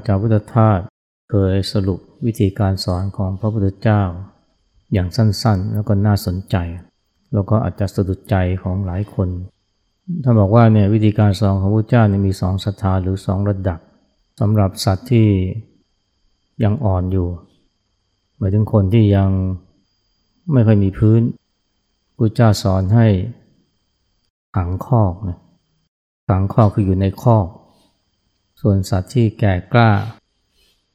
ระอาจารย์พุทธทาสเคยสรุปวิธีการสอนของพระพุทธเจ้า อย่างสั้นๆ แล้วก็น่าสนใจ แล้วก็อาจจะสะดุดใจของหลายคนท่านบอกว่าเนี่ยวิธีการสอนของพระเจ้าเนี่ยมีสองสถาหรือสองระดับสำหรับสัตว์ที่ยังอ่อนอยู่หมายถึงคนที่ยังไม่ค่อยมีพื้นพระเจ้าสอนให้ขังคอกนะขังคอกคืออยู่ในคอก ส่วนสัตว์ที่แก่กล้า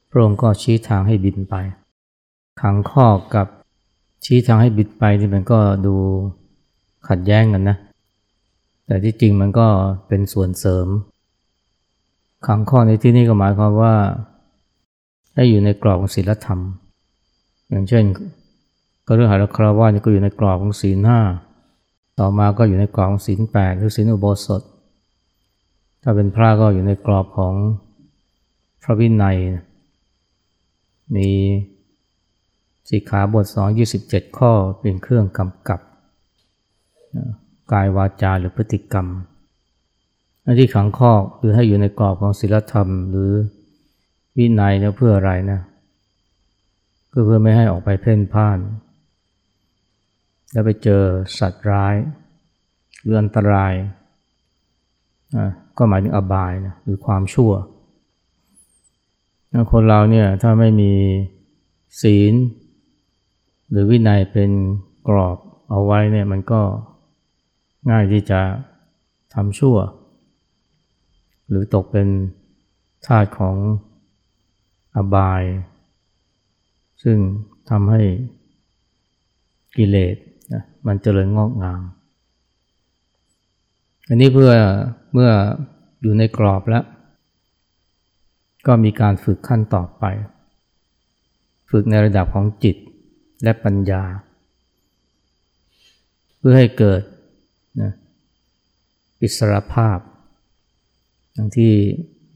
พระองค์ก็ชี้ทางให้บินไป ขังคอกกับชี้ทางให้บินไปนี่มันก็ดูขัดแย้งกันนะ แต่ที่จริงมันก็เป็นส่วนเสริม ขังคอในที่นี้ก็หมายความว่า ให้อยู่ในกรอบของศีลธรรม อย่างเช่นก็เรื่องหาคราวานี่ก็อยู่ในกรอบของศีลห้าต่อมาก็อยู่ในกรอบของศีลแปดหรือศีลอุโบสถ ถ้าเป็นพระก็อยู่ในกรอบของพระวินัย มีสิกขาบทสองยี่สิบเจ็ดข้อเป็นเครื่องกำกับ กายวาจาหรือพฤติกรรมอันที่ขังข้อคือให้อยู่ในกรอบของศีลธรรม หรือวินัยเนี่ยเพื่ออะไรนะก็เพื่อไม่ให้ออกไปเพ่นพ่าน แล้วไปเจอสัตว์ร้ายหรืออันตราย ก็หมายถึงอบายนะหรือความชั่ว คนเราเนี่ยถ้าไม่มีศีล หรือวินัยเป็นกรอบเอาไว้เนี่ยมันก็ง่ายที่จะทำชั่ว หรือตกเป็นทาสของอบาย ซึ่งทำให้กิเลสนะมันเจริญงอกงาม อันนี้เพื่อเมื่อ อยู่ในกรอบแล้ว ก็มีการฝึกขั้นต่อไป ฝึกในระดับของจิตและปัญญา เพื่อให้เกิดนะอิสรภาพอย่างที่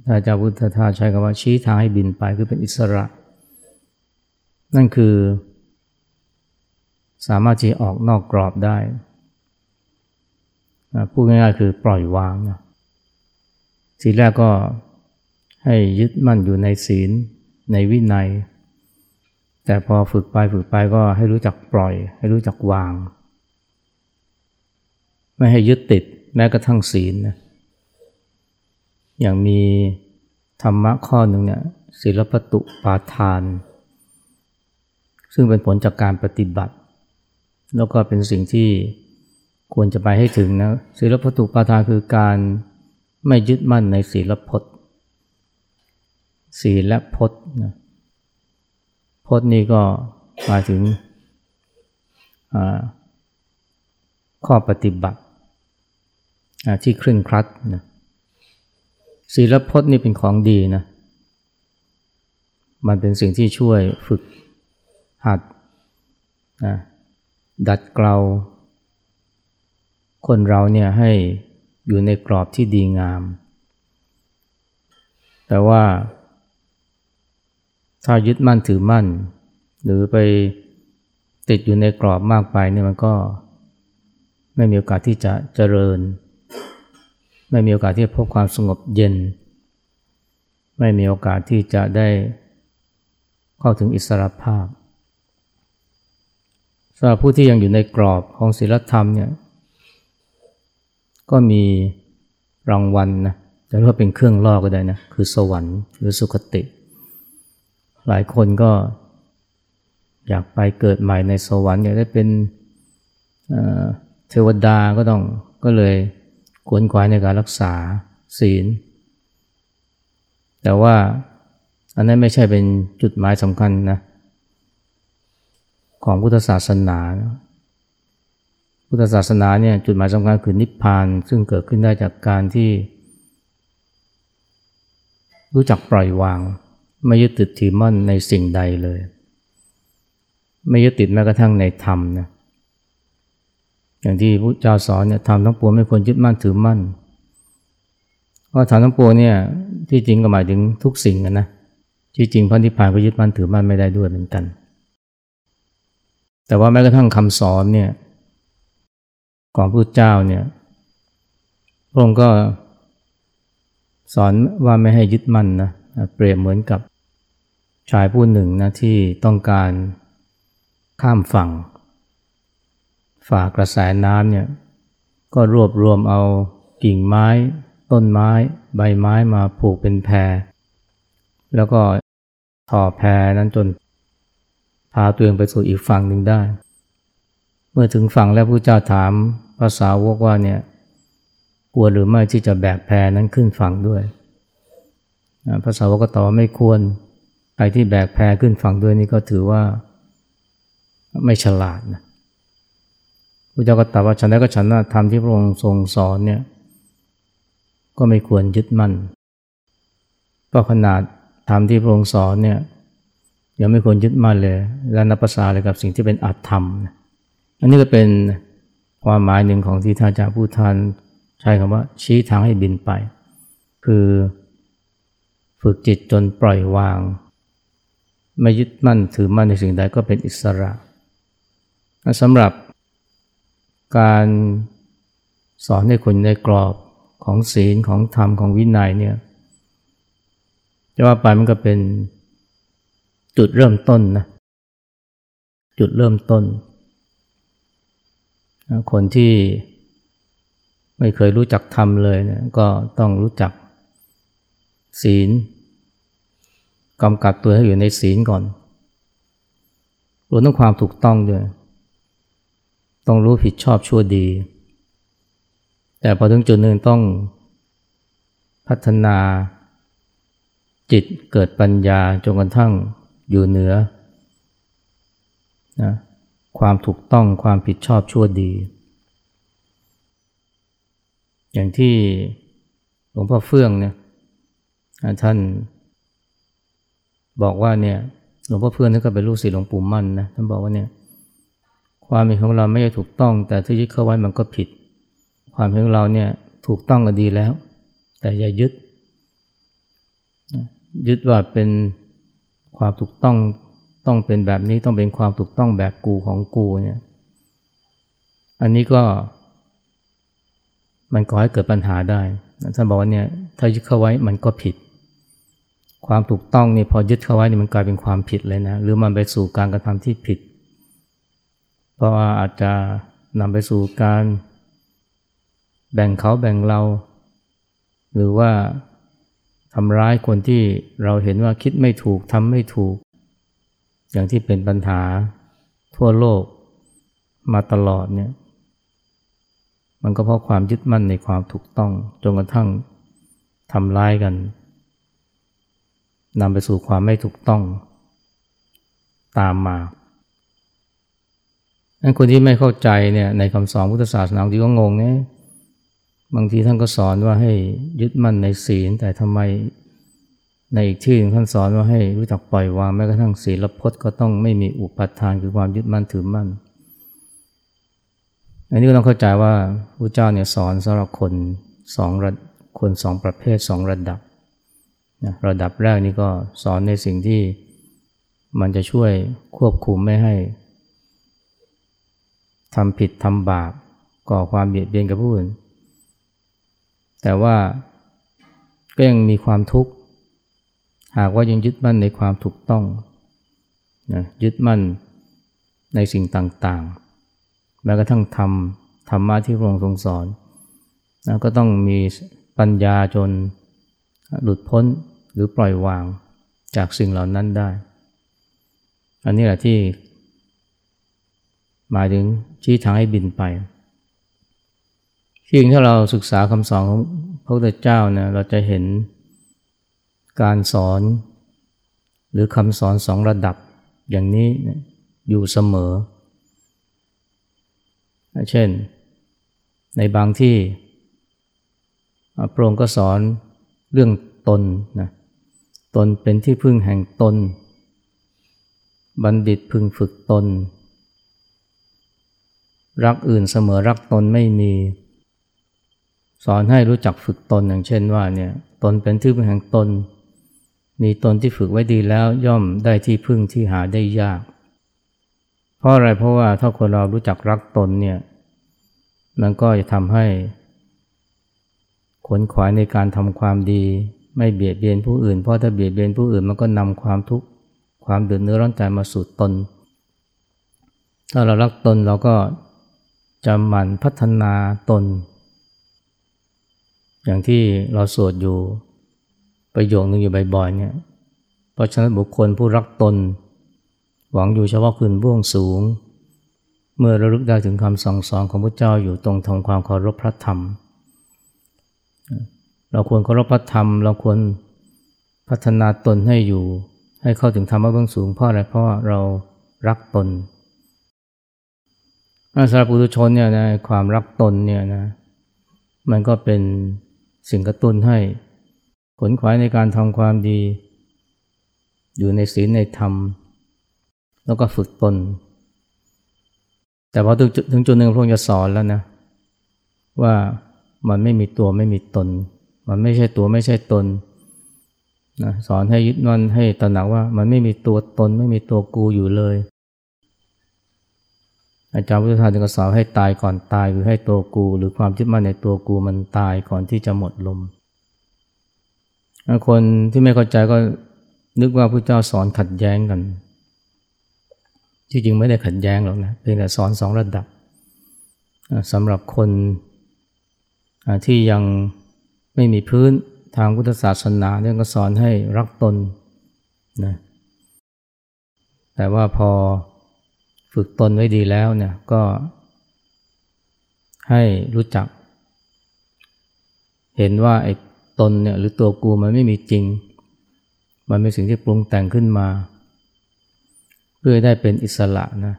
พระเจ้าพุทธทาสใช้คำว่าชี้ทางให้บินไปคือเป็นอิสระ นั่นคือ สามารถที่ออกนอกกรอบได้พูดง่ายๆคือปล่อยวางนะ ทีแรกก็ให้ยึดมั่นอยู่ในศีลในวินัย แต่พอฝึกไปฝึกไปก็ให้รู้จักปล่อย ให้รู้จักวาง ไม่ให้ยึดติดแม้กระทั่งศีลนะอย่างมีธรรมะข้อหนึ่งเนี่ยศีลปตุปาทาน ซึ่งเป็นผลจากการปฏิบัติ แล้วก็เป็นสิ่งที่ควรจะไปให้ถึงนะศีลปตุปาทานคือการ ไม่ยึดมั่นในศีลพจน์ศีลและพจน์นะพจน์นี้ก็หมายถึงข้อปฏิบัติที่เคร่งครัดนะศีลพจน์นี่เป็นของดีนะ มันเป็นสิ่งที่ช่วยฝึกหัดนะดัดเกลาคนเราเนี่ยให้ อยู่ในกรอบที่ดีงาม แต่ว่าถ้ายึดมั่นถือมั่น หรือไปติดอยู่ในกรอบมากไปเนี่ยมันก็ไม่มีโอกาสที่จะเจริญ ไม่มีโอกาสที่จะพบความสงบเย็น ไม่มีโอกาสที่จะได้เข้าถึงอิสรภาพสำหรับผู้ที่ยังอยู่ในกรอบของศีลธรรมเนี่ย ก็มีรางวัลนะจะเรียกว่าเป็นเครื่องล่อก็ได้นะ คือสวรรค์หรือสุคติ หลายคนก็อยากไปเกิดใหม่ในสวรรค์อยากได้เป็นเทวดาก็ต้องก็เลยขวนขวายในการรักษาศีล แต่ว่าอันนั้นไม่ใช่เป็นจุดหมายสำคัญนะของพุทธศาสนา พุทธศาสนาเนี่ยจุดหมายสำคัญคือนิพพาน ซึ่งเกิดขึ้นได้จากการที่ รู้จักปล่อยวาง ไม่ยึดติดถือมั่นในสิ่งใดเลย ไม่ยึดติดแม้กระทั่งในธรรมนะอย่างที่พระเจ้าสอนเนี่ยทำทั้งปวงไม่ควรยึดมั่นถือมั่นเพราะทำทั้งปวงเนี่ยที่จริงก็หมายถึงทุกสิ่งนะที่จริงพระนิพพานก็ยึดมั่นถือมั่นไม่ได้ด้วยเหมือนกัน แต่ว่าแม้กระทั่งคำสอนเนี่ย ของพระเจ้าเนี่ยพระองค์ก็สอนว่าไม่ให้ยึดมั่นนะเปรียบเหมือนกับชายผู้หนึ่งนะที่ต้องการข้ามฝั่ง ฝ่ากระแสน้ำเนี่ยก็รวบรวมเอากิ่งไม้ ต้นไม้ ใบไม้มาผูกเป็นแพรแล้วก็ต่อแพรนั้นจนพาตัวเองไปสู่อีกฝั่งหนึ่งได้ เมื่อถึงฝั่งแล้วพระเจ้าถาม ภาษาวกว่าเนี่ยควรหรือไม่ที่จะแบกแพนั้นขึ้นฝั่งด้วยภาษาวกก็ตอบว่าไม่ควรใครที่แบกแพขึ้นฝั่งด้วยนี่ก็ถือว่าไม่ฉลาดนะพระเจ้าก็ตรัสว่าฉันได้ก็ฉันว่าธรรมที่พระองค์ทรงสอนเนี่ยก็ไม่ควรยึดมั่นก็ขนาดธรรมที่พระองค์สอนเนี่ยยังไม่ควรยึดมั่นเลย และนับภาษาเลยกับสิ่งที่เป็นอัตธรรม อันนี้ก็เป็น ความหมายหนึ่งของที่ท่านอาจารย์ผู้ทานใช้คำว่า ชี้ทางให้บินไป คือฝึกจิตจนปล่อยวาง ไม่ยึดมั่นถือมั่นในสิ่งใดก็เป็นอิสระสำหรับการสอนให้คนในกรอบของศีลของธรรมของวินัยเนี่ยจะว่าไปมันก็เป็นจุดเริ่มต้นนะจุดเริ่มต้น คนที่ไม่เคยรู้จักธรรมเลยเนี่ยก็ต้องรู้จักศีลกำกับตัวให้อยู่ในศีลก่อนรวมทั้งความถูกต้องด้วย ต้องรู้ผิดชอบชั่วดี แต่พอถึงจุดหนึ่งต้องพัฒนาจิตเกิดปัญญาจนกระทั่งอยู่เหนือนะ ความถูกต้องความผิดชอบชั่วดี อย่างที่หลวงพ่อเฟื่องเนี่ยท่านบอกว่าเนี่ยหลวงพ่อเฟื่องท่านก็เป็นลูกศิษย์หลวงปู่มั่นนะท่านบอกว่าเนี่ยความเห็นของเราไม่ใช่ถูกต้อง แต่ที่ยึดเข้าไว้มันก็ผิด ความเห็นของเราเนี่ยถูกต้องก็ดีแล้ว แต่อย่ายึด ยึดว่าเป็นความถูกต้อง ต้องเป็นแบบนี้ต้องเป็นความถูกต้องแบบกูของกูเนี่ยอันนี้ก็ มันก่อให้เกิดปัญหาได้ท่านบอกว่าเนี่ยถ้ายึดเข้าไว้มันก็ผิด ความถูกต้องนี่พอยึดเข้าไว้นี่มันกลายเป็นความผิดเลยนะ หรือมันไปสู่การกระทำที่ผิด เพราะว่าอาจจะนำไปสู่การแบ่งเขาแบ่งเรา หรือว่าทำร้ายคนที่เราเห็นว่าคิดไม่ถูกทำไม่ถูก อย่างที่เป็นปัญหาทั่วโลกมาตลอดเนี่ยมันก็เพราะความยึดมั่นในความถูกต้องจนกระทั่งทำร้ายกันนำไปสู่ความไม่ถูกต้องตามมาอันคนที่ไม่เข้าใจเนี่ยในคำสอนพุทธศาสนาที่ก็งงเนี่ยบางทีท่านก็สอนว่าให้ยึดมั่นในศีลแต่ทำไม ในอีกที่หนึ่งท่านสอนว่าให้รู้จักปล่อยวางแม้กระทั่งศีลพจน์ก็ต้องไม่มีอุปทานคือความยึดมั่นถือมั่น อันนี้ก็ต้องเข้าใจว่าพระเจ้าเนี่ยสอนสำหรับคนสองระคนสองประเภทสองระดับนะระดับแรกนี่ก็สอนในสิ่งที่มันจะช่วยควบคุมไม่ให้ทำผิดทำบาปก่อความเบียดเบียนกับผู้อื่น แต่ว่าก็ยังมีความทุกข์ หากว่ายังยึดมั่นในความถูกต้องนะยึดมั่นในสิ่งต่างๆ แม้กระทั่งทำธรรมะที่พระองค์ทรงสอนนะก็ต้องมีปัญญาจนหลุดพ้นหรือปล่อยวางจากสิ่งเหล่านั้นได้ อันนี้แหละที่ หมายถึงชี้ทางให้บินไปที่จริงถ้าเราศึกษาคำสอนของพระพุทธเจ้าเนี่ยเราจะเห็น การสอน หรือคำสอนสองระดับอย่างนี้อยู่เสมอ เช่น ในบางที่พระองค์ก็สอนเรื่องตนนะตนเป็นที่พึ่งแห่งตน บัณฑิตพึงฝึกตน รักอื่นเสมอรักตนไม่มี สอนให้รู้จักฝึกตนอย่างเช่นว่าเนี่ยตนเป็นที่พึ่งแห่งตน มีตนที่ฝึกไว้ดีแล้วย่อมได้ที่พึ่งที่หาได้ยาก เพราะอะไรเพราะว่าถ้าคนเรารู้จักรักตนเนี่ยมันก็จะทำให้ขนขวายในการทำความดี ไม่เบียดเบียนผู้อื่น เพราะถ้าเบียดเบียนผู้อื่นมันก็นำความทุกข์ความเดือดเนื้อร้อนใจมาสู่ตน ถ้าเรารักตนเราก็จะหมั่นพัฒนาตน อย่างที่เราสวดอยู่ ประโยคนึงอยู่บ่อยๆเนี่ยเพราะฉะนั้นบุคคลผู้รักตน หวังอยู่เฉพาะคืนบ้วงสูง เมื่อระลึกได้ถึงคำสั่งสอนของพระเจ้าอยู่ตรงทำความเคารพพระธรรม เราควรเคารพพระธรรม เราควรพัฒนาตนให้อยู่ ให้เข้าถึงธรรมะเบื้องสูงเพราะอะไรเพราะเรารักตนสำหรับปุถุชนเนี่ยนะความรักตนเนี่ยนะมันก็เป็นสิ่งกระตุ้นให้ ขนขวายในการทำความดี อยู่ในศีลในธรรม แล้วก็ฝึกตน แต่พอถึงจุดหนึ่งพระองค์จะสอนแล้วนะว่ามันไม่มีตัวไม่มีตน มันไม่ใช่ตัวไม่ใช่ตนนะสอนให้ยึดมั่นให้ตระหนักว่ามันไม่มีตัวตน ไม่มีตัวกูอยู่เลย อาจารย์พุทธทาสจึงสอนให้ตายก่อนตายคือให้ตัวกู หรือความยึดมั่นในตัวกูมันตายก่อนที่จะหมดลม คนที่ไม่เข้าใจก็นึกว่าพระเจ้าสอนขัดแย้งกัน ที่จริงไม่ได้ขัดแย้งหรอกนะเพียงแต่สอนสองระดับสำหรับคนที่ยังไม่มีพื้นทางพุทธศาสนาเนี่ยก็สอนให้รักตนนะแต่ว่าพอฝึกตนไว้ดีแล้วเนี่ยก็ให้รู้จัก เห็นว่าไอ้ ตนเนี่ยหรือตัวกูมันไม่มีจริง มันเป็นสิ่งที่ปรุงแต่งขึ้นมา เพื่อได้เป็นอิสระนะ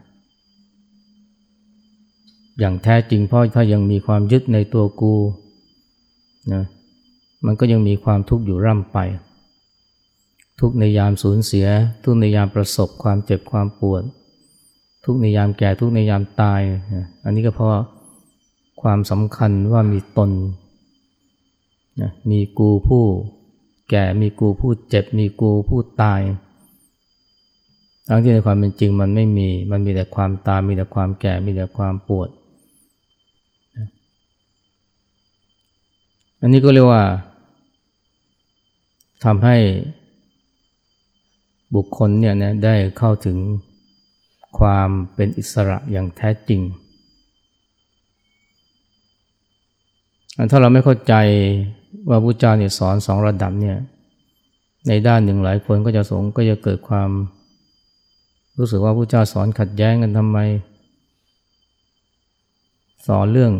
อย่างแท้จริงเพราะถ้ายังมีความยึดในตัวกูนะมันก็ยังมีความทุกข์อยู่ร่ำไป ทุกในยามสูญเสีย ทุกในยามประสบความเจ็บความปวด ทุกในยามแก่ทุกในยามตาย อันนี้ก็เพราะความสำคัญว่ามีตน มีกูผู้แก่มีกูผู้เจ็บ มีกูผู้ตาย ทั้งที่ในความเป็นจริงมันไม่มี มันมีแต่ความตาย มีแต่ความแก่ มีแต่ความปวด อันนี้ก็เรียกว่าทำให้บุคคลเนี่ยนะได้เข้าถึงความเป็นอิสระอย่างแท้จริง ถ้าเราไม่เข้าใจ ว่าพุทธเจ้าเนี่ยสอนสองระดับเนี่ยในด้านหนึ่งหลายคนก็จะสงก็จะเกิดความ รู้สึกว่าพุทธเจ้าสอนขัดแย้งกันทำไม สอนเรื่อง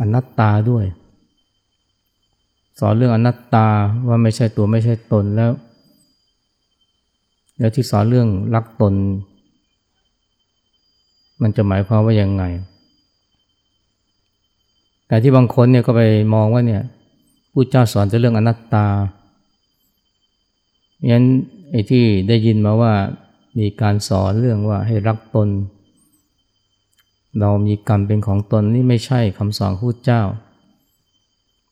อนัตตาด้วย สอนเรื่องอนัตตาว่าไม่ใช่ตัวไม่ใช่ตนแล้ว แล้วที่สอนเรื่องรักตน มันจะหมายความว่ายังไง แต่ที่บางคนเนี่ยก็ไปมองว่าเนี่ยผู้เจ้าสอนจะเรื่องอนัตตางั้นไอ้ที่ได้ยินมาว่ามีการสอนเรื่องว่าให้รักตน เรามีกรรมเป็นของตนนี่ไม่ใช่คำสอนผู้เจ้า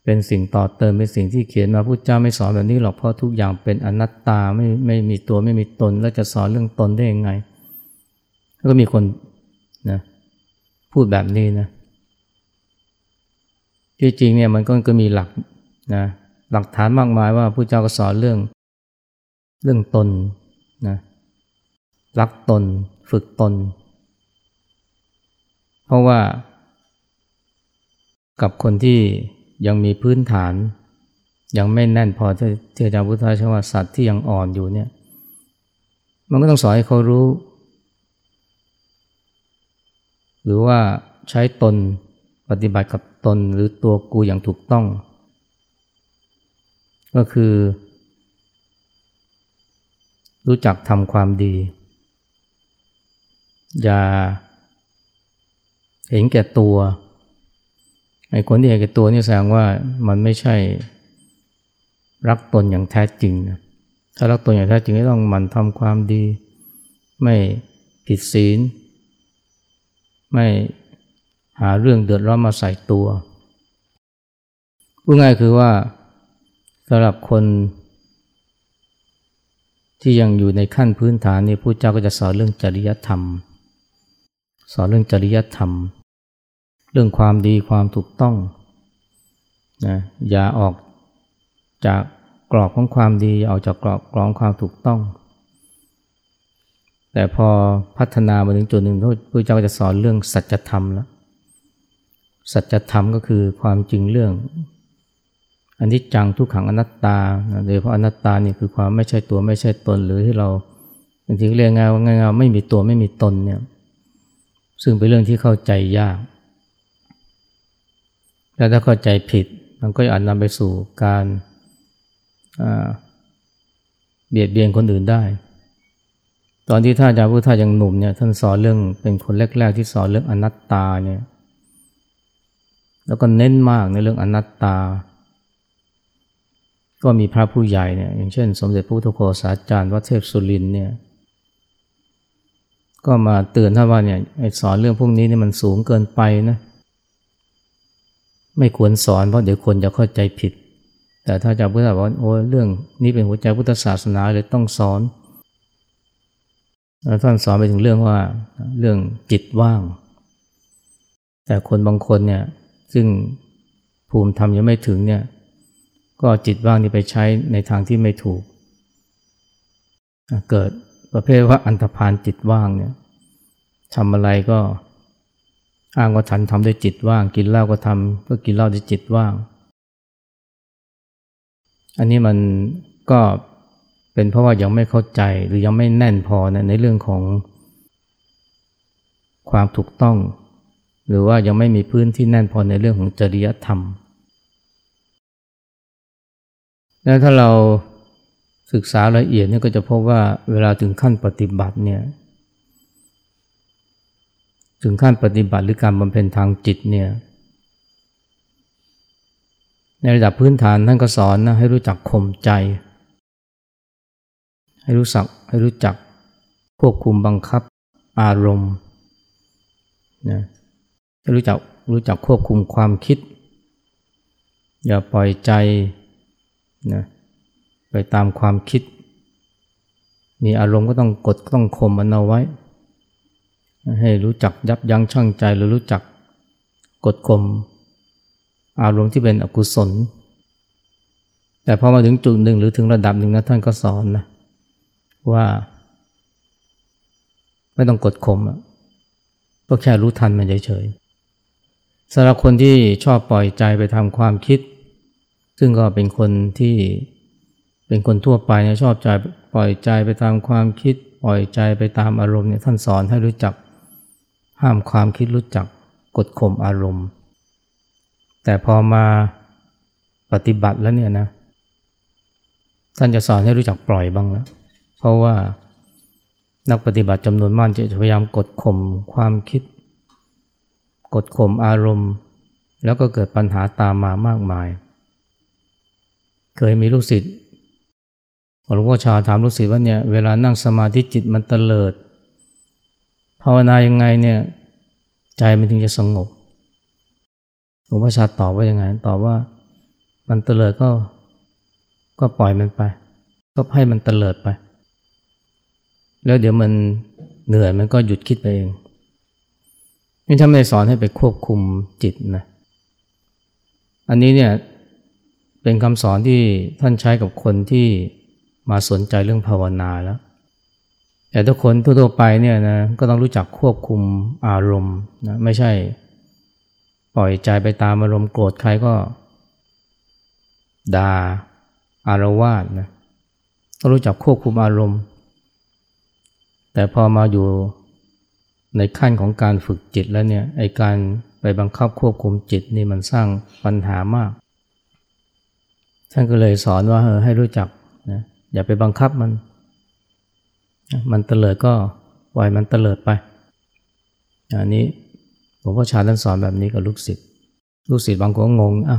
เป็นสิ่งต่อเติมเป็นสิ่งที่เขียนมาผู้เจ้าไม่สอนแบบนี้หรอกเพราะทุกอย่างเป็นอนัตตาไม่ไม่มีตัวไม่มีตน แล้วจะสอนเรื่องตนได้ยังไง แล้วก็มีคนนะพูดแบบนี้นะ ที่จริงเนี่ยมันก็ก็มีหลักนะหลักฐานมากมายว่าผู้เจ้าก็สอนเรื่อง เรื่องตนนะรักตนฝึกตน เพราะว่า กับคนที่ยังมีพื้นฐาน ยังไม่แน่นพอที่อาจารย์พุทธาชว่าสัตว์ที่ยังอ่อนอยู่เนี่ย มันก็ต้องสอนให้เขารู้ หรือว่าใช้ตน ปฏิบัติกับตนหรือตัวกูอย่างถูกต้อง ก็คือ รู้จักทำความดี อย่าเห็นแก่ตัวไอ้คนที่เห็นแก่ตัวนี่แสดงว่ามันไม่ใช่รักตนอย่างแท้จริงนะถ้ารักตนอย่างแท้จริงก็ต้องมันทำความดี ไม่ผิดศีล ไม่ หาเรื่องเดือดร้อนมาใส่ตัวพูดง่ายคือว่าสำหรับคน ที่ยังอยู่ในขั้นพื้นฐานนี่พระเจ้าก็จะสอนเรื่องจริยธรรม สอนเรื่องจริยธรรม เรื่องความดีความถูกต้องนะอย่าออกจากกรอบของความดีอย่าออกจากกรอบกรองความถูกต้อง แต่พอพัฒนามาถึงจุดหนึ่งพระเจ้าก็จะสอนเรื่องสัจธรรมแล้ว สัจธรรมก็คือความจริงเรื่องอันนี้จังทุกขังอนัตตาโดยเพราะอนัตตานี่คือความไม่ใช่ตัวไม่ใช่ตนหรือที่เราบางทีเรียกง่ายว่าง่ายๆไม่มีตัวไม่มีตนเนี่ยซึ่งเป็นเรื่องที่เข้าใจยาก แล้วถ้าเข้าใจผิด มันก็อาจนำไปสู่การเบียดเบียนคนอื่นได้ ตอนที่ท่านอาจารย์พุทธายังหนุ่มเนี่ยท่านสอนเรื่องเป็นคนแรกๆที่สอนเรื่องอนัตตาเนี่ย แล้วก็เน้นมากในเรื่องอนัตตา ก็มีพระผู้ใหญ่เนี่ยอย่างเช่น สมเด็จพระพุทธโฆษาจารย์วัดเทพสุรินเนี่ยก็มาเตือนท่านว่าเนี่ยสอนเรื่องพวกนี้นี่มันสูงเกินไปนะไม่ควรสอนเพราะเดี๋ยวคนจะเข้าใจผิด แต่ถ้าจะพุทธบอกว่าโอ้เรื่องนี้เป็นหัวใจพุทธศาสนาเลยต้องสอนท่านสอนไปถึงเรื่องว่าเรื่องจิตว่าง แต่คนบางคนเนี่ย ซึ่งภูมิธรรมยังไม่ถึงเนี่ยก็จิตว่างนี่ไปใช้ในทางที่ไม่ถูก เกิดประเภทว่าอันธพาลจิตว่างเนี่ยทำอะไรก็อ้างว่าฉันทำด้วยจิตว่าง กินเหล้าก็ทำก็กินเหล้าด้วยจิตว่าง อันนี้มันก็เป็นเพราะว่ายังไม่เข้าใจหรือยังไม่แน่นพอนะในเรื่องของความถูกต้อง หรือว่ายังไม่มีพื้นที่แน่นพอในเรื่องของจริยธรรม แล้วถ้าเราศึกษาละเอียดเนี่ยก็จะพบว่าเวลาถึงขั้นปฏิบัติเนี่ยถึงขั้นปฏิบัติหรือการบำเพ็ญทางจิตเนี่ยในระดับพื้นฐานท่านก็สอนนะให้รู้จักข่มใจ ให้รู้สักให้รู้จักควบคุมบังคับอารมณ์นะ รู้จักรู้จักควบคุมความคิด อย่าปล่อยใจนะไปตามความคิด มีอารมณ์ก็ต้องกดต้องข่มมันเอาไว้ ให้รู้จักยับยั้งชั่งใจหรือรู้จักกดข่มอารมณ์ที่เป็นอกุศล แต่พอมาถึงจุดหนึ่งหรือถึงระดับหนึ่งนะท่านก็สอนนะว่า ไม่ต้องกดข่มก็แค่รู้ทันมันเฉยๆ สำหรับคนที่ชอบปล่อยใจไปทำความคิด ซึ่งก็เป็นคนที่เป็นคนทั่วไปเนี่ยชอบใจปล่อยใจไปตามความคิด ปล่อยใจไปตามอารมณ์เนี่ยท่านสอนให้รู้จัก ห้ามความคิดรู้จักกดข่มอารมณ์ แต่พอมาปฏิบัติแล้วเนี่ยนะท่านจะสอนให้รู้จักปล่อยบ้างแล้วเพราะว่านักปฏิบัติจำนวนมากจะพยายามกดข่มความคิด กดข่มอารมณ์ แล้วก็เกิดปัญหาตามมามากมาย เคยมีลูกศิษย์หลวงพ่อชาถามลูกศิษย์ว่าเนี่ยเวลานั่งสมาธิจิตมันเตลิดภาวนายังไงเนี่ยใจมันถึงจะสงบหลวงพ่อชาตอบว่ายังไงตอบว่ามันเตลิดก็ก็ปล่อยมันไป ก็ให้มันเตลิดไป แล้วเดี๋ยวมันเหนื่อยมันก็หยุดคิดไปเอง นี่ท่านไม่สอนให้ไปควบคุมจิตนะ อันนี้เนี่ยเป็นคำสอนที่ท่านใช้กับคนที่มาสนใจเรื่องภาวนาแล้ว แต่ทุกคนทั่วไปเนี่ยนะก็ต้องรู้จักควบคุมอารมณ์นะไม่ใช่ปล่อยใจไปตามอารมณ์โกรธใครก็ดา่าอารวาสนะต้องรู้จักควบคุมอารมณ์ แต่พอมาอยู่ ในขั้นของการฝึกจิตแล้วเนี่ยไอการไปบังคับควบคุมจิตนี่มันสร้างปัญหามาก ท่านก็เลยสอนว่าเออให้รู้จักนะอย่าไปบังคับมัน มันเตลิดก็ปล่อยมันเตลิดไป อันนี้หลวงพ่อชาท่านสอนแบบนี้กับลูกศิษย์ลูกศิษย์บางคนงงอะ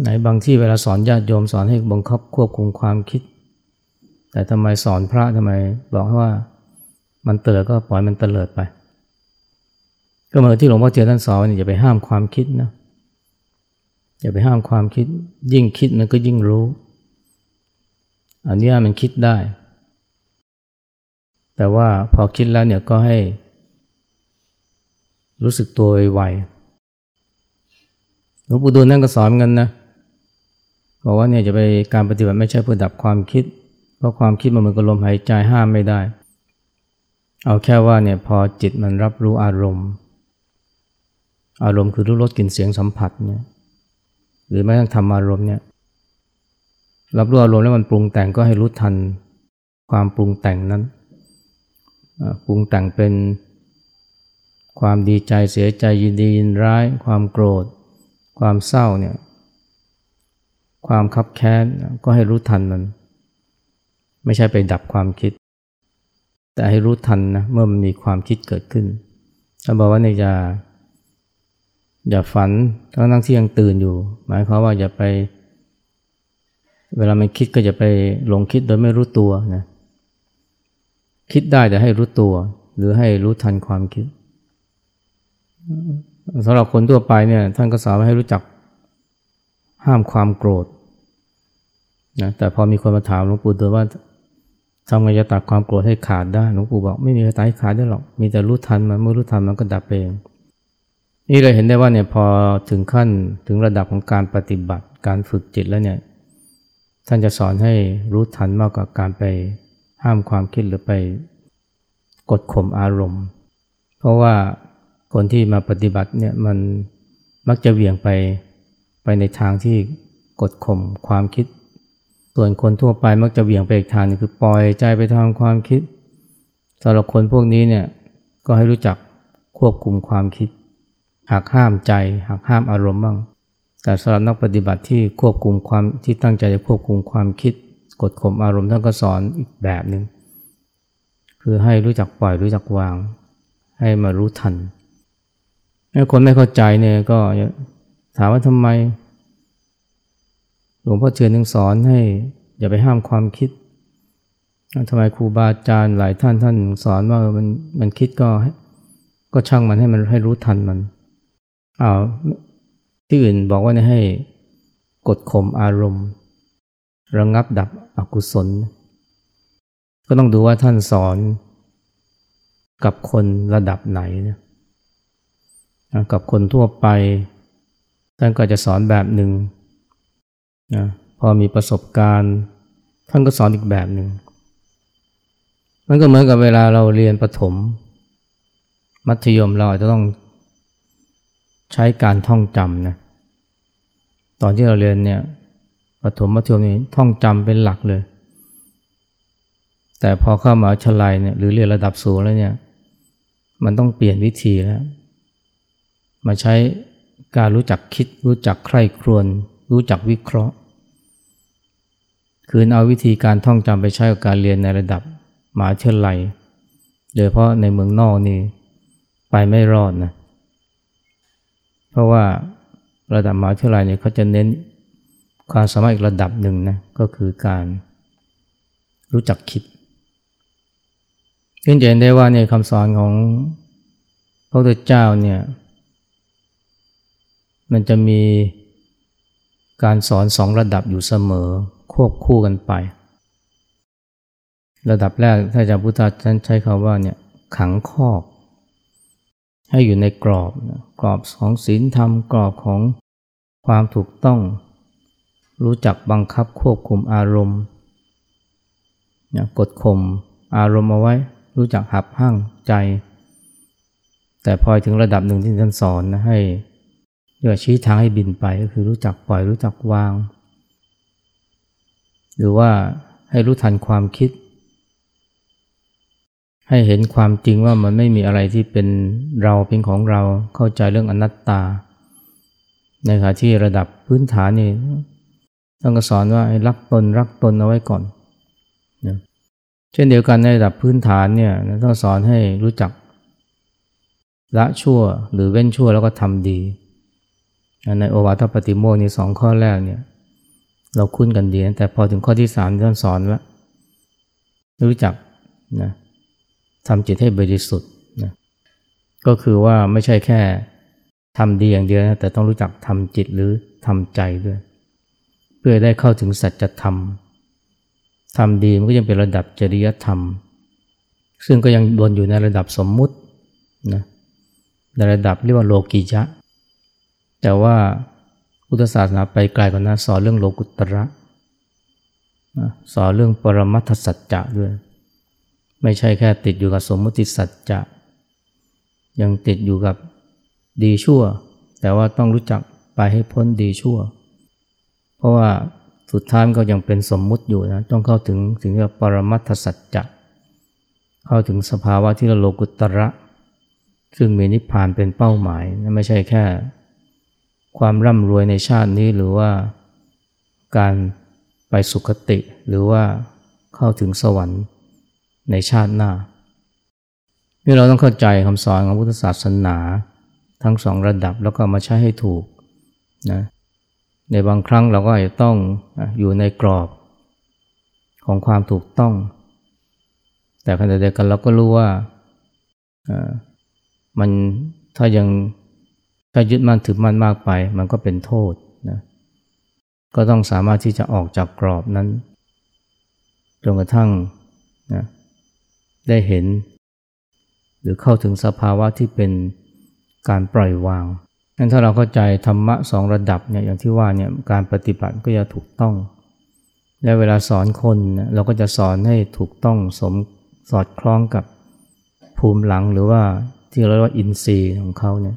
ไหนบางที่เวลาสอนญาติโยมสอนให้บังคับควบคุมความคิด แต่ทำไมสอนพระทำไมบอกว่า มันเตลิดก็ปล่อยมันเตลิดไป ก็เหมือนที่หลวงพ่อเทียนท่านสอนอย่าไปห้ามความคิดนะอย่าไปห้ามความคิด ยิ่งคิดมันก็ยิ่งรู้ อันนี้มันคิดได้ แต่ว่าพอคิดแล้วเนี่ยก็ให้ รู้สึกตัวไวหลวงปู่ดูลนั่นก็สอนกันนะบอกว่าเนี่ยจะไปการปฏิบัติไม่ใช่เพื่อดับความคิด เพราะความคิดมันเหมือนกับลมหายใจห้ามไม่ได้ เอาแค่ว่าเนี่ยพอจิตมันรับรู้อารมณ์ อารมณ์คือรู้รสกลิ่นเสียงสัมผัสเนี่ยหรือแม้กระทั่งธรรมอารมณ์เนี่ยรับรู้อารมณ์แล้วมันปรุงแต่งก็ให้รู้ทันความปรุงแต่งนั้นปรุงแต่งเป็นความดีใจเสียใจยินดียินร้าย ความโกรธ ความเศร้าเนี่ยความคับแค้นก็ให้รู้ทันมัน ไม่ใช่ไปดับความคิด แต่ให้รู้ทันนะเมื่อมันมีความคิดเกิดขึ้นถ้าบอกว่าเนี่ยอย่าอย่าฝันทั้งทั้งที่ยังตื่นอยู่ หมายความว่าอย่าไป เวลามันคิดก็จะไปหลงคิดโดยไม่รู้ตัวนะคิดได้แต่ให้รู้ตัว หรือให้รู้ทันความคิดสำหรับคนทั่วไปเนี่ยท่านก็สามารถให้รู้จักห้ามความโกรธนะแต่พอมีคนมาถามหลวงปู่ดูว่า ทำไงจะตัดความโกรธให้ขาดได้หลวงปู่บอกไม่มีใครตัดให้ขาดได้หรอก มีแต่รู้ทันมันเมื่อรู้ทันมันก็ดับเอง นี่เราเห็นได้ว่าเนี่ยพอถึงขั้นถึงระดับของการปฏิบัติการฝึกจิตแล้วเนี่ยท่านจะสอนให้รู้ทันมากกว่าการไปห้ามความคิดหรือไปกดข่มอารมณ์ เพราะว่าคนที่มาปฏิบัติเนี่ยมันมักจะเวี่ยงไปไปในทางที่กดข่มความคิด ส่วนคนทั่วไปมักจะเบี่ยงไปอีกทางนึงคือปล่อยใจไปทางความคิดสำหรับคนพวกนี้เนี่ยก็ให้รู้จักควบคุมความคิดหักห้ามใจหักห้ามอารมณ์บ้าง แต่สำหรับนักปฏิบัติที่ควบคุมความที่ตั้งใจจะควบคุมความคิด กดข่มอารมณ์ท่านก็สอนอีกแบบหนึ่งคือให้รู้จักปล่อยรู้จักวาง ให้มารู้ทันถ้าคนไม่เข้าใจเนี่ยก็ถามว่าทำไม ลวงพ่อเชือนถึงสอนให้อย่าไปห้ามความคิดทำไมครูบาอาจารย์หลายท่านท่านสอนว่ามันมันคิดก็ก็ช่างมันให้มันให้รู้ทันมันอ้าวที่อื่นบอกว่าให้กดข่มอารมณ์ ระงงับดับอกุศล ก็ต้องดูว่าท่านสอนกับคนระดับไหนนะกับคนทั่วไป ท่านก็จะสอนแบบหนึ่ง นะพอมีประสบการณ์ ท่านก็สอนอีกแบบหนึ่งมันก็เหมือนกับเวลาเราเรียนประถม มัธยมเราจะต้องใช้การท่องจำนะตอนที่เราเรียนเนี่ยประถมมัธยมนี่ท่องจำเป็นหลักเลย แต่พอเข้ามาชลัยเนี่ยหรือเรียนระดับสูงแล้วเนี่ยมันต้องเปลี่ยนวิธีแล้ว มาใช้การรู้จักคิดรู้จักใคร่ครวญ รู้จักวิเคราะห์ คือเอาวิธีการท่องจำไปใช้กับการเรียนในระดับมหาวิทยาลัยโดยเพราะในเมืองนอกนี่ไปไม่รอดนะเพราะว่าระดับมหาวิทยาลัยเนี่ยเขาจะเน้นความสามารถอีกระดับหนึ่งนะก็คือการรู้จักคิดเห็นได้ว่าเนี่ยคำสอนของพระพุทธเจ้าเนี่ยมันจะมี การสอนสองระดับอยู่เสมอควบคู่กันไป ระดับแรกถ้าจะพุทธาท่านใช้คำว่าเนี่ยขังคอกให้อยู่ในกรอบกรอบของศีลธรรมกรอบของความถูกต้อง รู้จักบังคับควบคุมอารมณ์กดข่มอารมณ์เอาไว้ รู้จักหับห้างใจ แต่พอถึงระดับหนึ่งที่ท่านสอนนะให้ เรียกชี้ทางให้บินไปก็คือรู้จักปล่อยรู้จักวาง หรือว่าให้รู้ทันความคิด ให้เห็นความจริงว่ามันไม่มีอะไรที่เป็นเราเป็นของเราเข้าใจเรื่องอนัตตา ในขณะที่ระดับพื้นฐานนี่ต้องสอนว่ารักตนรักตนเอาไว้ก่อนเช่นเดียวกันในระดับพื้นฐานเนี่ยต้องสอนให้รู้จักละชั่วหรือเว้นชั่วแล้วก็ทำดี ในโอวาทปฏิโมกนี่สองข้อแรกเนี่ยเราคุ้นกันดีแต่พอถึงข้อที่สามท่านสอนว่ารู้จักนะทำจิตให้บริสุทธิ์นะก็คือว่าไม่ใช่แค่ทำดีอย่างเดียวนะแต่ต้องรู้จักทำจิตหรือทำใจด้วย เพื่อได้เข้าถึงสัจธรรมทำดีมันก็ยังเป็นระดับจริยธรรม ซึ่งก็ยังวนอยู่ในระดับสมมุตินะในระดับเรียกว่าโลกิยะ แต่ว่าพุทธศาสนาไปไกลกว่านั้นสอนเรื่องโลกุตระสอนเรื่องปรมัตถสัจจะด้วย ไม่ใช่แค่ติดอยู่กับสมมติสัจจะยังติดอยู่กับดีชั่ว แต่ว่าต้องรู้จักไปให้พ้นดีชั่ว เพราะว่าสุดท้ายก็ยังเป็นสมมุติอยู่นะต้องเข้าถึงถึงกับปรมัตถสัจจะเข้าถึงสภาวะที่เราโลกุตระ ซึ่งมีนิพพานเป็นเป้าหมาย ไม่ใช่แค่ ความร่ำรวยในชาตินี้หรือว่าการไปสุคติหรือว่าเข้าถึงสวรรค์ในชาติหน้านี่เราต้องเข้าใจคำสอนของพุทธศาสนา ทั้งสองระดับแล้วก็มาใช้ให้ถูกนะในบางครั้งเราก็อาจจะต้องอยู่ในกรอบของความถูกต้อง แต่ขณะเดียวกันเราก็รู้ว่ามันถ้ายัง ถ้ายึดมั่นถือมั่นมากไป มันก็เป็นโทษนะก็ต้องสามารถที่จะออกจากกรอบนั้นจนกระทั่งนะได้เห็น หรือเข้าถึงสภาวะที่เป็นการปล่อยวางงั้นถ้าเราเข้าใจธรรมะสองระดับเนี่ยอย่างที่ว่าเนี่ยการปฏิบัติก็จะถูกต้อง และเวลาสอนคนเราก็จะสอนให้ถูกต้องสมสอดคล้องกับภูมิหลังหรือว่าที่เราเรียกว่าอินทรีย์ของเขาเนี่ย